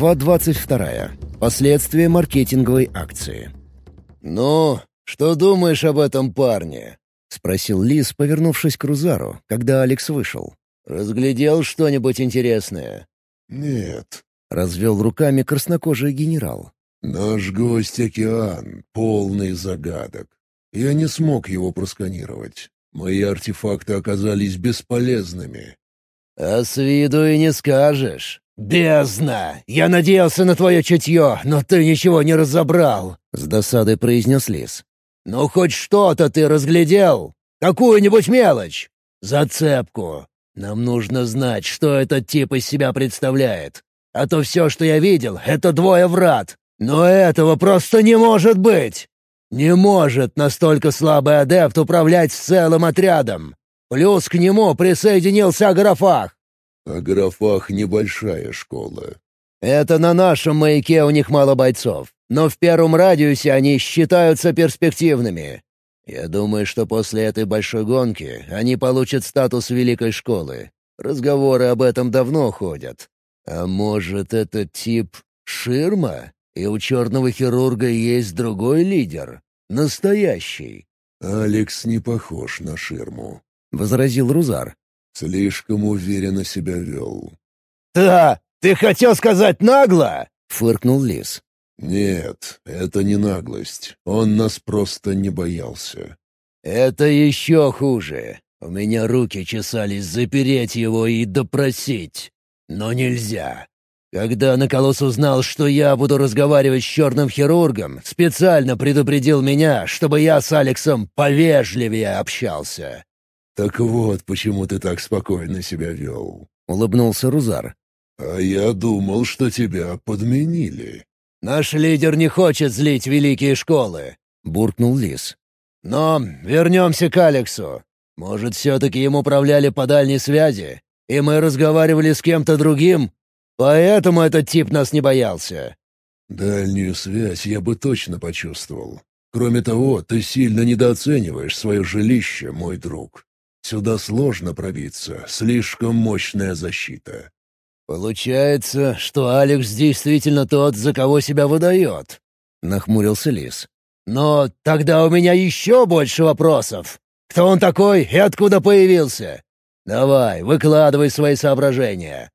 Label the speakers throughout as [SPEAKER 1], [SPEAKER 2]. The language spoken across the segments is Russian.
[SPEAKER 1] Глава 22. Последствия маркетинговой акции.
[SPEAKER 2] «Ну, что думаешь об этом парне?»
[SPEAKER 1] — спросил Лис, повернувшись к Рузару, когда Алекс вышел.
[SPEAKER 2] «Разглядел что-нибудь интересное?»
[SPEAKER 3] «Нет», —
[SPEAKER 1] развел руками краснокожий генерал.
[SPEAKER 3] «Наш гость — океан, полный загадок. Я не смог его просканировать. Мои артефакты оказались бесполезными».
[SPEAKER 2] «А с виду и не скажешь. «Бездна! Я надеялся на твое чутье, но ты ничего не разобрал!» — с досадой произнес Лис. «Ну хоть что-то ты разглядел! Какую-нибудь мелочь! Зацепку! Нам нужно знать, что этот тип из себя представляет. А то все, что я видел, — это двое врат. Но этого просто не может быть! Не может настолько слабый адепт управлять целым отрядом! Плюс к нему присоединился Аграфах.
[SPEAKER 3] А Графах — небольшая школа.
[SPEAKER 2] Это на нашем маяке у них мало бойцов, но в первом радиусе они считаются перспективными. Я думаю, что после этой большой гонки они получат статус великой школы. Разговоры об этом давно ходят. А может, этот тип — ширма? И у черного хирурга есть другой лидер? Настоящий?
[SPEAKER 3] «Алекс не похож на ширму», —
[SPEAKER 1] возразил Рузар.
[SPEAKER 3] Слишком уверенно себя вел.
[SPEAKER 2] «Да, ты хотел сказать нагло?»
[SPEAKER 1] — фыркнул Лис.
[SPEAKER 3] «Нет, это не наглость. Он нас просто не боялся».
[SPEAKER 2] «Это еще хуже. У меня руки чесались запереть его и допросить. Но нельзя. Когда Наколос узнал, что я буду разговаривать с черным хирургом, специально предупредил меня, чтобы я с Алексом повежливее общался.
[SPEAKER 3] «Так вот, почему ты так спокойно себя вел», —
[SPEAKER 1] улыбнулся Рузар.
[SPEAKER 3] «А я думал, что тебя подменили».
[SPEAKER 2] «Наш лидер не хочет злить великие школы», — буркнул Лис. «Но вернемся к Алексу. Может, все-таки им управляли по дальней связи, и мы разговаривали с кем-то другим? Поэтому этот тип нас не боялся».
[SPEAKER 3] «Дальнюю связь я бы точно почувствовал. Кроме того, ты сильно недооцениваешь свое жилище, мой друг. Сюда сложно пробиться, слишком мощная защита».
[SPEAKER 2] «Получается, что Алекс действительно тот, за кого себя выдает», — нахмурился Лис. «Но тогда у меня еще больше вопросов. Кто он такой и откуда появился? Давай, выкладывай свои соображения».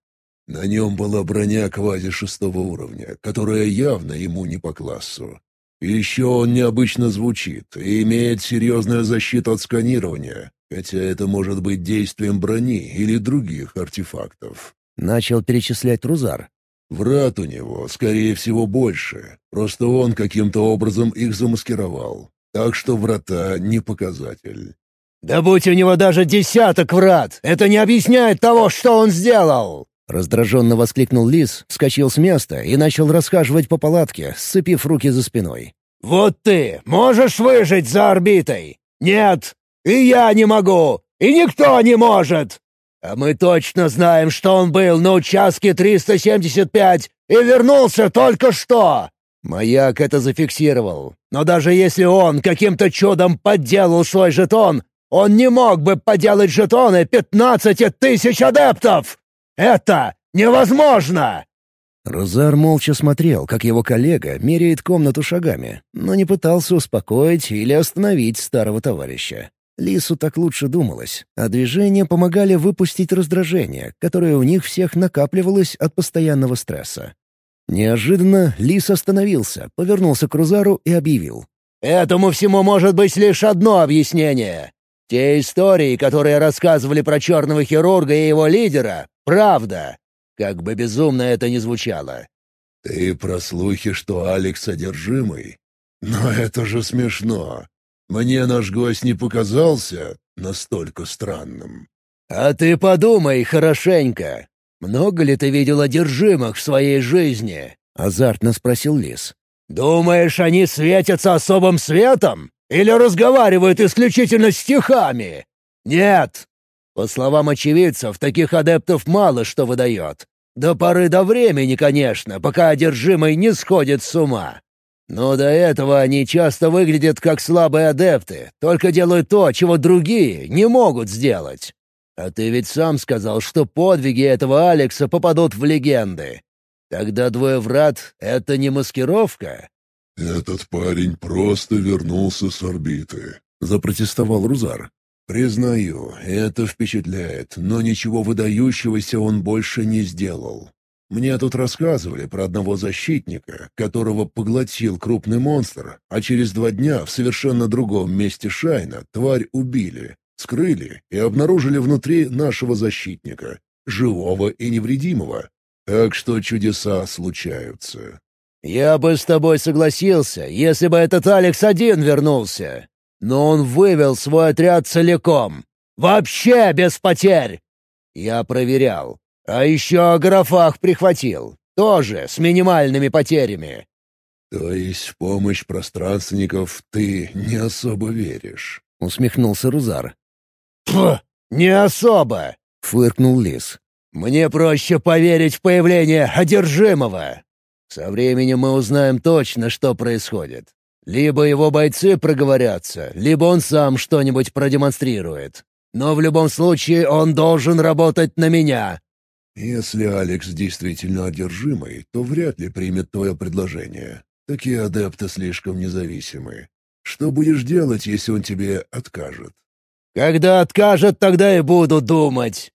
[SPEAKER 3] На нем была броня квази шестого уровня, которая явно ему не по классу. Еще он необычно звучит и имеет серьезную защиту от сканирования, хотя это может быть действием брони или других артефактов.
[SPEAKER 1] Начал перечислять Рузар.
[SPEAKER 3] Врат у него, скорее всего, больше. Просто он каким-то образом их замаскировал. Так что врата не показатель.
[SPEAKER 2] «Да будь у него даже десяток врат! Это не объясняет того, что он сделал!»
[SPEAKER 1] Раздраженно воскликнул Лис, вскочил с места и начал расхаживать по палатке, сцепив руки за спиной.
[SPEAKER 2] «Вот ты можешь выжить за орбитой? Нет! И я не могу! И никто не может! А мы точно знаем, что он был на участке 375 и вернулся только что!» Маяк это зафиксировал. Но даже если он каким-то чудом подделал свой жетон, он не мог бы поделать жетоны 15 тысяч адептов! Это невозможно!»
[SPEAKER 1] Розар молча смотрел, как его коллега меряет комнату шагами, но не пытался успокоить или остановить старого товарища. Лису так лучше думалось, а движения помогали выпустить раздражение, которое у них всех накапливалось от постоянного стресса. Неожиданно Лис остановился, повернулся к Рузару и объявил.
[SPEAKER 2] «Этому всему может быть лишь одно объяснение. Те истории, которые рассказывали про черного хирурга и его лидера, правда. Как бы безумно это ни звучало.
[SPEAKER 3] «Ты про слухи, что Алекс одержимый? Но это же смешно. Мне наш гость не показался настолько странным».
[SPEAKER 2] «А ты подумай хорошенько. Много ли ты видел одержимых в своей жизни?» — азартно спросил Лис. «Думаешь, они светятся особым светом? Или разговаривают исключительно стихами? Нет, по словам очевидцев, таких адептов мало что выдает. До поры до времени, конечно, пока одержимый не сходит с ума. Но до этого они часто выглядят как слабые адепты, только делают то, чего другие не могут сделать. А ты ведь сам сказал, что подвиги этого Алекса попадут в легенды. Тогда двое врат — это не маскировка?»
[SPEAKER 3] «Этот парень просто вернулся с орбиты», —
[SPEAKER 1] запротестовал Рузар.
[SPEAKER 3] «Признаю, это впечатляет, но ничего выдающегося он больше не сделал. Мне тут рассказывали про одного защитника, которого поглотил крупный монстр, а через два дня в совершенно другом месте Шайна тварь убили, скрыли и обнаружили внутри нашего защитника, живого и невредимого. Так что чудеса случаются.
[SPEAKER 2] «Я бы с тобой согласился, если бы этот Алекс один вернулся. Но он вывел свой отряд целиком. Вообще без потерь!» Я проверял. А еще о графах прихватил. Тоже с минимальными потерями.
[SPEAKER 3] «То есть в помощь пространственников ты не особо веришь?»
[SPEAKER 1] — усмехнулся Рузар.
[SPEAKER 2] «Пф, не особо!» — фыркнул Лис. «Мне проще поверить в появление одержимого. Со временем мы узнаем точно, что происходит. Либо его бойцы проговорятся, либо он сам что-нибудь продемонстрирует. Но в любом случае он должен работать на меня,
[SPEAKER 3] «Если Алекс действительно одержимый, то вряд ли примет твое предложение. Такие адепты слишком независимы. Что будешь делать, если он тебе откажет?»
[SPEAKER 2] «Когда откажет, тогда и буду думать.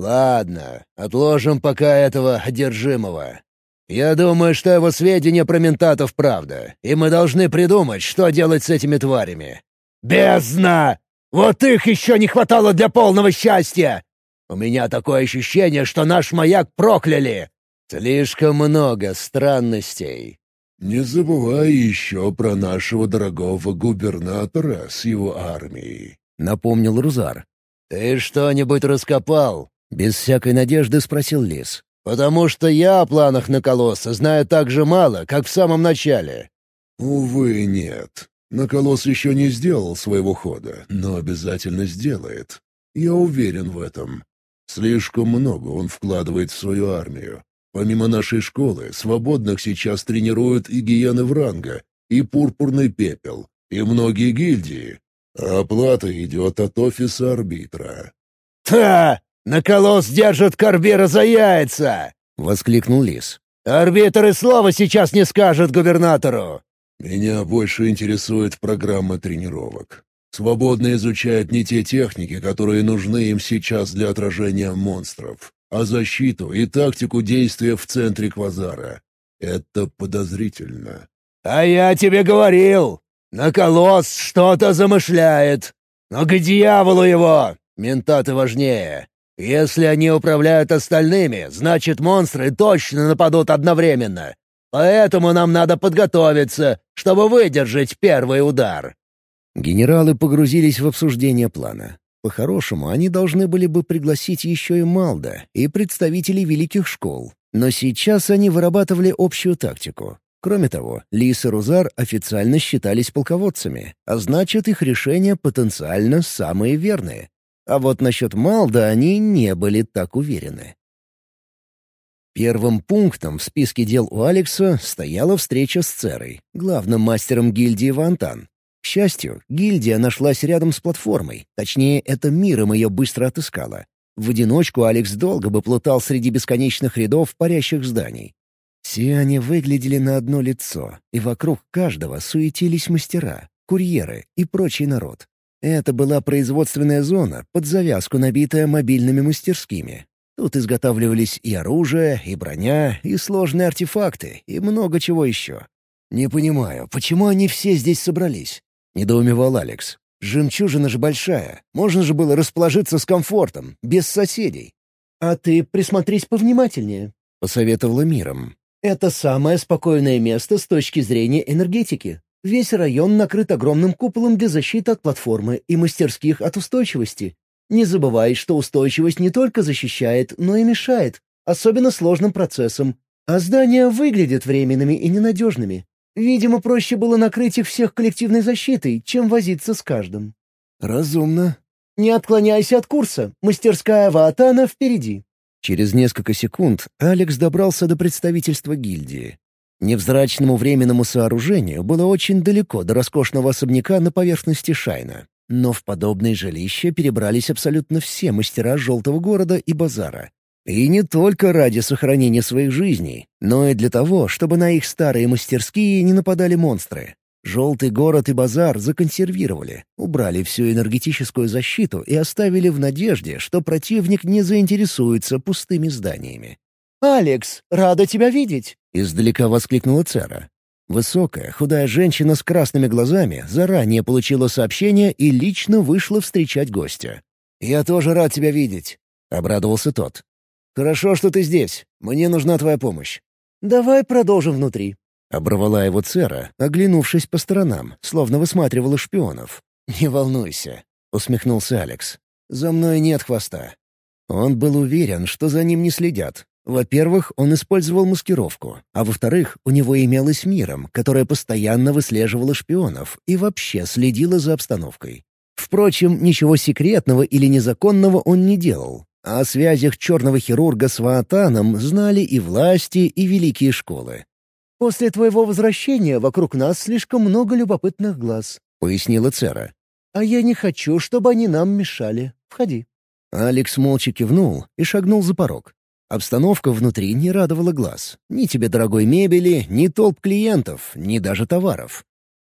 [SPEAKER 2] Ладно, отложим пока этого одержимого. Я думаю, что его сведения про ментатов правда, и мы должны придумать, что делать с этими тварями. Бездна! Вот их еще не хватало для полного счастья! У меня такое ощущение, что наш маяк прокляли. Слишком много странностей».
[SPEAKER 3] «Не забывай еще про нашего дорогого губернатора с его армией», —
[SPEAKER 1] напомнил Рузар.
[SPEAKER 2] «Ты что-нибудь раскопал?»
[SPEAKER 1] — без всякой надежды спросил Лис.
[SPEAKER 2] «Потому что я о планах на колосса знаю так же мало, как в самом начале».
[SPEAKER 3] «Увы, нет. Наколосс еще не сделал своего хода, но обязательно сделает. Я уверен в этом. Слишком много он вкладывает в свою армию. Помимо нашей школы, свободных сейчас тренируют и гиены Вранга, и Пурпурный Пепел, и многие гильдии. А оплата идет от офиса арбитра.
[SPEAKER 2] «Та! На колосс держат Карбера за яйца!» — воскликнул Лис. «Арбитр и слова сейчас не скажет губернатору!»
[SPEAKER 3] «Меня больше интересует программа тренировок. Свободно изучают не те техники, которые нужны им сейчас для отражения монстров, а защиту и тактику действия в центре квазара. Это подозрительно.
[SPEAKER 2] «А я тебе говорил! На колосс что-то замышляет! Но к дьяволу его! Ментаты важнее! Если они управляют остальными, значит монстры точно нападут одновременно. Поэтому нам надо подготовиться, чтобы выдержать первый удар».
[SPEAKER 1] Генералы погрузились в обсуждение плана. По-хорошему, они должны были бы пригласить еще и Малда и представителей великих школ. Но сейчас они вырабатывали общую тактику. Кроме того, Лис и Рузар официально считались полководцами, а значит, их решения потенциально самые верные. А вот насчет Малда они не были так уверены. Первым пунктом в списке дел у Алекса стояла встреча с Церой, главным мастером гильдии Вантан, к счастью, гильдия нашлась рядом с платформой, точнее, это миром ее быстро отыскала. В одиночку Алекс долго бы плутал среди бесконечных рядов парящих зданий. Все они выглядели на одно лицо, и вокруг каждого суетились мастера, курьеры и прочий народ. Это была производственная зона, под завязку набитая мобильными мастерскими. Тут изготавливались и оружие, и броня, и сложные артефакты, и много чего еще. Не понимаю, почему они все здесь собрались? — недоумевал Алекс. «Жемчужина же большая. Можно же было расположиться с комфортом, без соседей».
[SPEAKER 4] «А ты присмотрись повнимательнее», —
[SPEAKER 1] посоветовала миром.
[SPEAKER 4] «Это самое спокойное место с точки зрения энергетики. Весь район накрыт огромным куполом для защиты от платформы и мастерских от устойчивости. Не забывай, что устойчивость не только защищает, но и мешает, особенно сложным процессам. А здания выглядят временными и ненадежными. Видимо, проще было накрыть их всех коллективной защитой, чем возиться с каждым.
[SPEAKER 1] Разумно.
[SPEAKER 4] Не отклоняйся от курса. Мастерская Ваатана впереди.
[SPEAKER 1] Через несколько секунд Алекс добрался до представительства гильдии. Невзрачному временному сооружению было очень далеко до роскошного особняка на поверхности Шайна. Но в подобные жилища перебрались абсолютно все мастера Желтого города и базара. И не только ради сохранения своих жизней, но и для того, чтобы на их старые мастерские не нападали монстры. Желтый город и базар законсервировали, убрали всю энергетическую защиту и оставили в надежде, что противник не заинтересуется пустыми зданиями.
[SPEAKER 4] «Алекс, рада тебя видеть!»
[SPEAKER 1] — издалека воскликнула Цера. Высокая, худая женщина с красными глазами заранее получила сообщение и лично вышла встречать гостя. «Я тоже рад тебя видеть», — обрадовался тот. «Хорошо, что ты здесь. Мне нужна твоя помощь».
[SPEAKER 4] «Давай продолжим внутри»,
[SPEAKER 1] Оборвала его Цера, оглянувшись по сторонам, словно высматривала шпионов. «Не волнуйся», — усмехнулся Алекс. «За мной нет хвоста». Он был уверен, что за ним не следят. Во-первых, он использовал маскировку, а во-вторых, у него имелась миром, которая постоянно выслеживала шпионов и вообще следила за обстановкой. Впрочем, ничего секретного или незаконного он не делал. О связях черного хирурга с Ваатаном знали и власти, и великие школы.
[SPEAKER 4] «После твоего возвращения вокруг нас слишком много любопытных глаз», —
[SPEAKER 1] пояснила Цера.
[SPEAKER 4] «А я не хочу, чтобы они нам мешали. Входи».
[SPEAKER 1] Алекс молча кивнул и шагнул за порог. Обстановка внутри не радовала глаз. Ни тебе дорогой мебели, ни толп клиентов, ни даже товаров.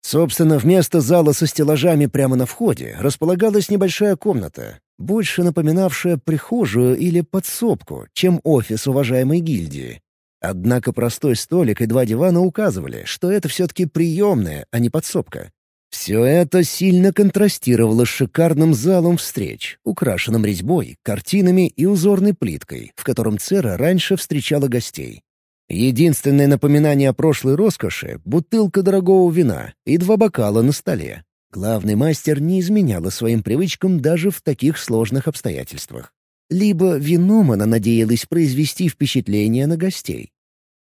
[SPEAKER 1] Собственно, вместо зала со стеллажами прямо на входе располагалась небольшая комната, больше напоминавшая прихожую или подсобку, чем офис уважаемой гильдии. Однако простой столик и два дивана указывали, что это все-таки приемная, а не подсобка. Все это сильно контрастировало с шикарным залом встреч, украшенным резьбой, картинами и узорной плиткой, в котором Цера раньше встречала гостей. Единственное напоминание о прошлой роскоши — бутылка дорогого вина и два бокала на столе. Главный мастер не изменяла своим привычкам даже в таких сложных обстоятельствах. Либо вином она надеялась произвести впечатление на гостей.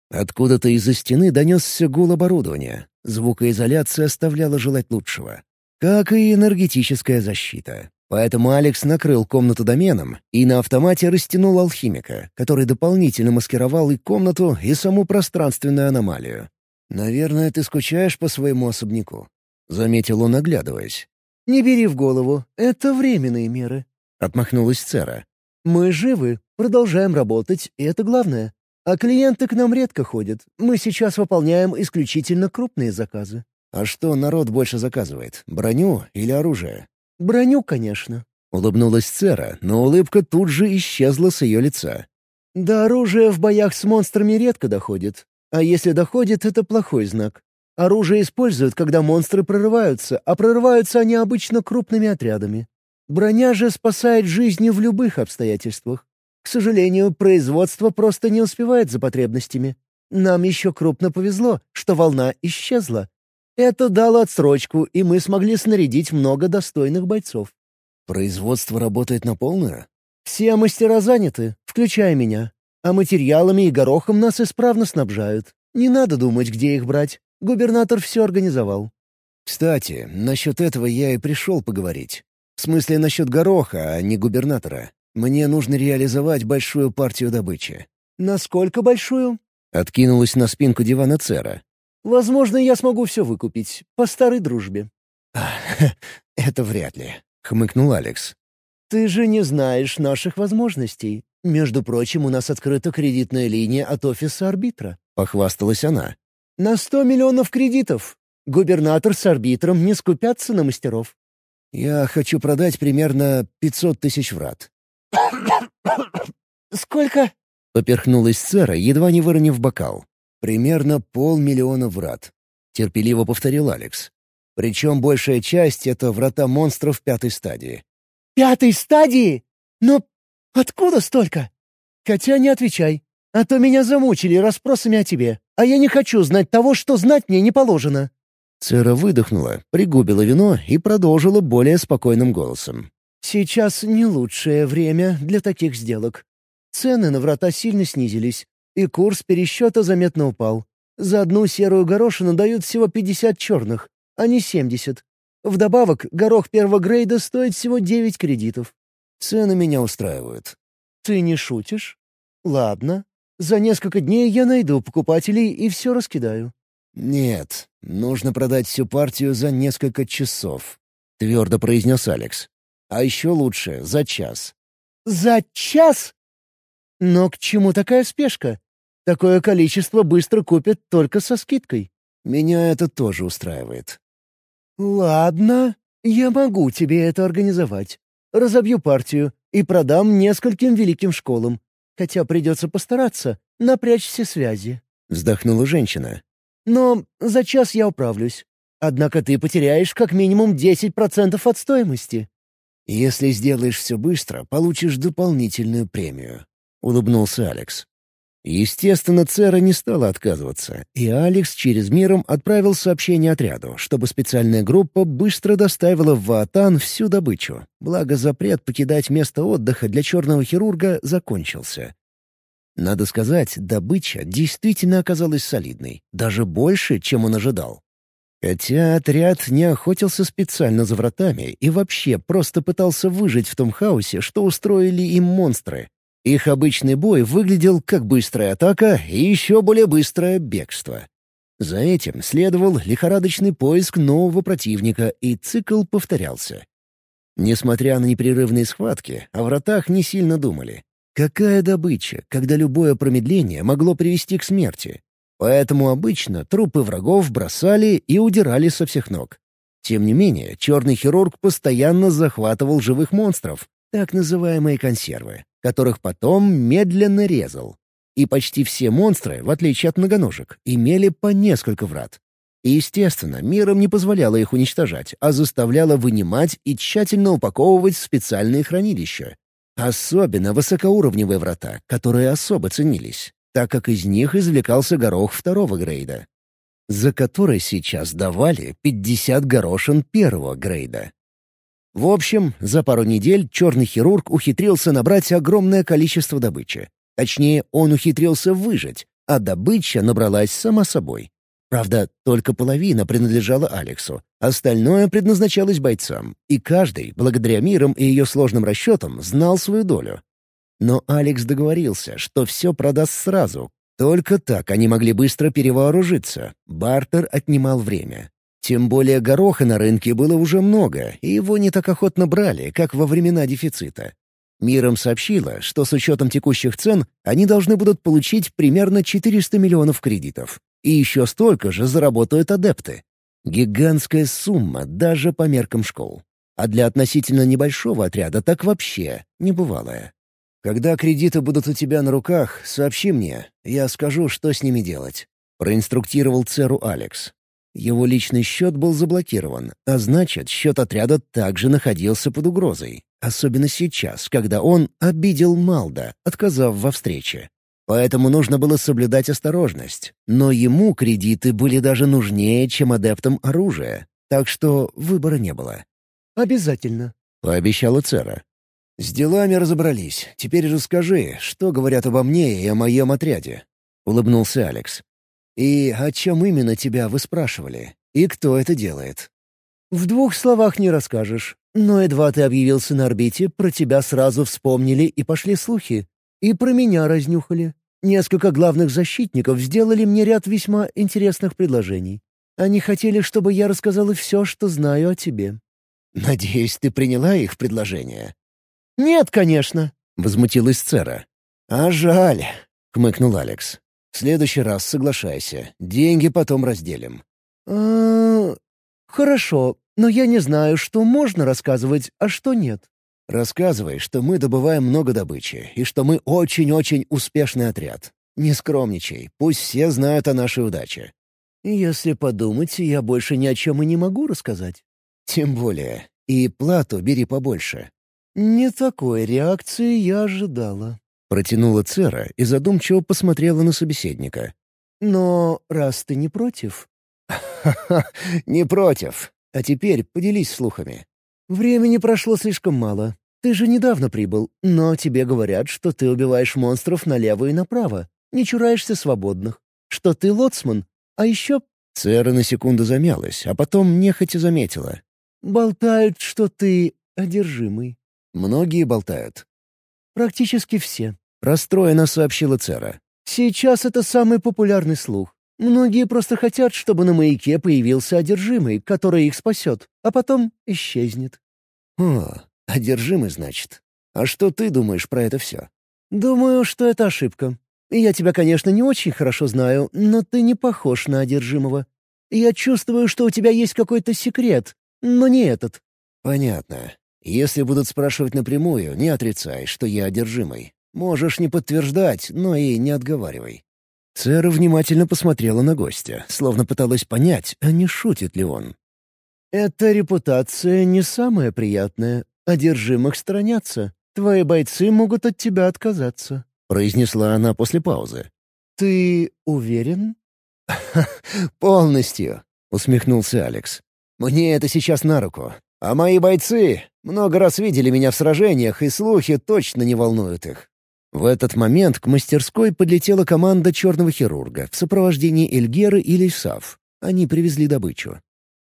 [SPEAKER 1] Откуда-то из-за стены донесся гул оборудования. Звукоизоляция оставляла желать лучшего. Как и энергетическая защита. Поэтому Алекс накрыл комнату доменом и на автомате растянул алхимика, который дополнительно маскировал и комнату, и саму пространственную аномалию. «Наверное, ты скучаешь по своему особняку», — заметил он, оглядываясь.
[SPEAKER 4] «Не бери в голову, это временные меры», —
[SPEAKER 1] отмахнулась Цера.
[SPEAKER 4] «Мы живы, продолжаем работать, и это главное. А клиенты к нам редко ходят. Мы сейчас выполняем исключительно крупные заказы».
[SPEAKER 1] «А что народ больше заказывает? Броню или оружие?»
[SPEAKER 4] «Броню, конечно».
[SPEAKER 1] Улыбнулась Цера, но улыбка тут же исчезла с ее лица.
[SPEAKER 4] «Да оружие в боях с монстрами редко доходит. А если доходит, это плохой знак. Оружие используют, когда монстры прорываются, а прорываются они обычно крупными отрядами. Броня же спасает жизни в любых обстоятельствах. К сожалению, производство просто не успевает за потребностями. Нам еще крупно повезло, что волна исчезла. Это дало отсрочку, и мы смогли снарядить много достойных бойцов.
[SPEAKER 1] Производство работает на полную?
[SPEAKER 4] Все мастера заняты, включая меня. А материалами и горохом нас исправно снабжают. Не надо думать, где их брать. Губернатор все организовал.
[SPEAKER 1] Кстати, насчет этого я и пришел поговорить. В смысле, насчет гороха, а не губернатора. Мне нужно реализовать большую партию добычи».
[SPEAKER 4] «Насколько большую?»
[SPEAKER 1] — откинулась на спинку дивана Цера.
[SPEAKER 4] «Возможно, я смогу все выкупить. По старой дружбе».
[SPEAKER 1] «Это вряд ли», — хмыкнул Алекс.
[SPEAKER 4] «Ты же не знаешь наших возможностей. Между прочим, у нас открыта кредитная линия от офиса арбитра», —
[SPEAKER 1] похвасталась она.
[SPEAKER 4] «На сто миллионов кредитов. Губернатор с арбитром не скупятся на мастеров».
[SPEAKER 1] «Я хочу продать примерно пятьсот тысяч врат.
[SPEAKER 4] «Сколько?»
[SPEAKER 1] — поперхнулась Цера, едва не выронив бокал. «Примерно полмиллиона врат», — терпеливо повторил Алекс. «Причем большая часть — это врата монстров пятой стадии».
[SPEAKER 4] «Пятой стадии? Но откуда столько?» «Хотя не отвечай, а то меня замучили расспросами о тебе, а я не хочу знать того, что знать мне не положено».
[SPEAKER 1] Цера выдохнула, пригубила вино и продолжила более спокойным голосом.
[SPEAKER 4] Сейчас не лучшее время для таких сделок. Цены на врата сильно снизились, и курс пересчета заметно упал. За одну серую горошину дают всего 50 черных, а не 70. Вдобавок, горох первого грейда стоит всего 9 кредитов.
[SPEAKER 1] Цены меня устраивают.
[SPEAKER 4] Ты не шутишь? Ладно. За несколько дней я найду покупателей и все раскидаю.
[SPEAKER 1] Нет, нужно продать всю партию за несколько часов, — твердо произнес Алекс. А еще лучше — за час.
[SPEAKER 4] «За час?» Но к чему такая спешка? Такое количество быстро купят только со скидкой.
[SPEAKER 1] Меня это тоже устраивает.
[SPEAKER 4] Ладно, я могу тебе это организовать. Разобью партию и продам нескольким великим школам. Хотя придется постараться, напрячь все связи.
[SPEAKER 1] Вздохнула женщина.
[SPEAKER 4] Но за час я управлюсь. Однако ты потеряешь как минимум 10% от стоимости.
[SPEAKER 1] Если сделаешь все быстро, получишь дополнительную премию. Улыбнулся Алекс. Естественно, Цера не стала отказываться, и Алекс через миром отправил сообщение отряду, чтобы специальная группа быстро доставила в Ваатан всю добычу, благо запрет покидать место отдыха для черного хирурга закончился. Надо сказать, добыча действительно оказалась солидной, даже больше, чем он ожидал. Хотя отряд не охотился специально за вратами и вообще просто пытался выжить в том хаосе, что устроили им монстры. Их обычный бой выглядел как быстрая атака и еще более быстрое бегство. За этим следовал лихорадочный поиск нового противника, и цикл повторялся. Несмотря на непрерывные схватки, о вратах не сильно думали. Какая добыча, когда любое промедление могло привести к смерти? Поэтому обычно трупы врагов бросали и удирали со всех ног. Тем не менее, черный хирург постоянно захватывал живых монстров, так называемые консервы, которых потом медленно резал. И почти все монстры, в отличие от многоножек, имели по несколько врат. И, естественно, миром не позволяло их уничтожать, а заставляло вынимать и тщательно упаковывать в специальные хранилища, Особенно высокоуровневые врата, которые особо ценились, так как из них извлекался горох второго грейда, за который сейчас давали 50 горошин первого грейда. В общем, за пару недель черный хирург ухитрился набрать огромное количество добычи. Точнее, он ухитрился выжить, а добыча набралась сама собой. Правда, только половина принадлежала Алексу, остальное предназначалось бойцам, и каждый, благодаря мирам и ее сложным расчетам, знал свою долю. Но Алекс договорился, что все продаст сразу. Только так они могли быстро перевооружиться. Бартер отнимал время. Тем более гороха на рынке было уже много, и его не так охотно брали, как во времена дефицита. Миром сообщила, что с учетом текущих цен они должны будут получить примерно 400 миллионов кредитов. И еще столько же заработают адепты. Гигантская сумма даже по меркам школ. А для относительно небольшого отряда так вообще небывалая. «Когда кредиты будут у тебя на руках, сообщи мне, я скажу, что с ними делать», — проинструктировал Церу Алекс. Его личный счет был заблокирован, а значит, счет отряда также находился под угрозой. Особенно сейчас, когда он обидел Малда, отказав во встрече. Поэтому нужно было соблюдать осторожность. Но ему кредиты были даже нужнее, чем адептам оружия. Так что выбора не было.
[SPEAKER 4] «Обязательно», —
[SPEAKER 1] пообещала Цера. «С делами разобрались. Теперь расскажи, что говорят обо мне и о моем отряде», — улыбнулся Алекс. «И о чем именно тебя вы спрашивали? И кто это делает?»
[SPEAKER 4] «В двух словах не расскажешь. Но едва ты объявился на орбите, про тебя сразу вспомнили и пошли слухи. И про меня разнюхали. Несколько главных защитников сделали мне ряд весьма интересных предложений. Они хотели, чтобы я рассказала все, что знаю о тебе».
[SPEAKER 1] «Надеюсь, ты приняла их предложение?»
[SPEAKER 4] «Нет, конечно», —
[SPEAKER 1] возмутилась Цера. «А жаль», — хмыкнул Алекс. «В следующий раз соглашайся. Деньги потом разделим».
[SPEAKER 4] «А... Хорошо, но я не знаю, что можно рассказывать, а что нет».
[SPEAKER 1] Рассказывай, что мы добываем много добычи, и что мы очень-очень успешный отряд. Не скромничай, пусть все знают о нашей удаче».
[SPEAKER 4] «Если подумать, я больше ни о чем и не могу рассказать».
[SPEAKER 1] «Тем более. И плату бери побольше».
[SPEAKER 4] «Не такой реакции я ожидала», —
[SPEAKER 1] протянула Цера и задумчиво посмотрела на собеседника.
[SPEAKER 4] «Но раз ты не против...»
[SPEAKER 1] «Ха-ха, не против. А теперь поделись слухами».
[SPEAKER 4] «Времени прошло слишком мало. Ты же недавно прибыл, но тебе говорят, что ты убиваешь монстров налево и направо, не чураешься свободных, что ты лоцман, а еще...»
[SPEAKER 1] Цера на секунду замялась, а потом нехотя заметила.
[SPEAKER 4] «Болтают, что ты одержимый».
[SPEAKER 1] «Многие болтают».
[SPEAKER 4] «Практически все», —
[SPEAKER 1] расстроенно сообщила Цера.
[SPEAKER 4] «Сейчас это самый популярный слух. Многие просто хотят, чтобы на маяке появился одержимый, который их спасет, а потом исчезнет».
[SPEAKER 1] «О, одержимый, значит. А что ты думаешь про это все?»
[SPEAKER 4] «Думаю, что это ошибка. Я тебя, конечно, не очень хорошо знаю, но ты не похож на одержимого. Я чувствую, что у тебя есть какой-то секрет, но не этот».
[SPEAKER 1] «Понятно. Если будут спрашивать напрямую, не отрицай, что я одержимый. Можешь не подтверждать, но и не отговаривай». Цера внимательно посмотрела на гостя, словно пыталась понять, а не шутит ли он.
[SPEAKER 4] «Эта репутация не самая приятная. Одержимых сторонятся. Твои бойцы могут от тебя отказаться», —
[SPEAKER 1] произнесла она после паузы.
[SPEAKER 4] «Ты уверен?»
[SPEAKER 1] «Полностью», — усмехнулся Алекс. «Мне это сейчас на руку. А мои бойцы много раз видели меня в сражениях, и слухи точно не волнуют их. В этот момент к мастерской подлетела команда черного хирурга в сопровождении Эльгеры и Лейсав. Они привезли добычу.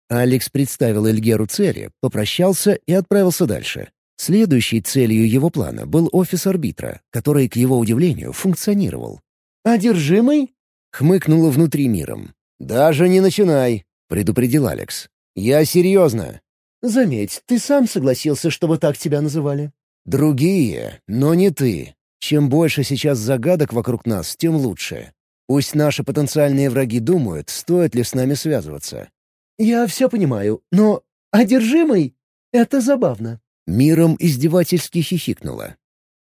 [SPEAKER 1] Алекс представил Эльгеру цели, попрощался и отправился дальше. Следующей целью его плана был офис арбитра, который, к его удивлению, функционировал.
[SPEAKER 4] «Одержимый?»
[SPEAKER 1] — хмыкнула внутри миром. «Даже не начинай», — предупредил Алекс. «Я серьезно».
[SPEAKER 4] «Заметь, ты сам согласился, чтобы так тебя называли».
[SPEAKER 1] «Другие, но не ты. Чем больше сейчас загадок вокруг нас, тем лучше. Пусть наши потенциальные враги думают, стоит ли с нами связываться.
[SPEAKER 4] «Я все понимаю, но одержимый — это забавно».
[SPEAKER 1] Миром издевательски хихикнула.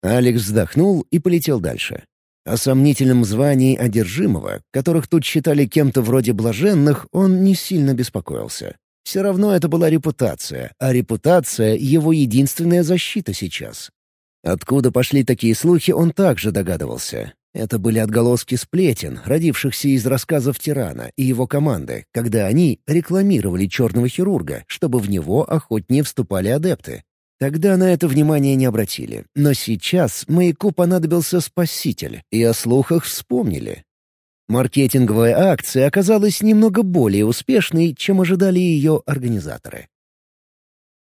[SPEAKER 1] Алекс вздохнул и полетел дальше. О сомнительном звании одержимого, которых тут считали кем-то вроде блаженных, он не сильно беспокоился. Все равно это была репутация, а репутация — его единственная защита сейчас. Откуда пошли такие слухи, он также догадывался. Это были отголоски сплетен, родившихся из рассказов тирана и его команды, когда они рекламировали черного хирурга, чтобы в него охотнее вступали адепты. Тогда на это внимание не обратили, но сейчас маяку понадобился спаситель, и о слухах вспомнили. Маркетинговая акция оказалась немного более успешной, чем ожидали ее организаторы.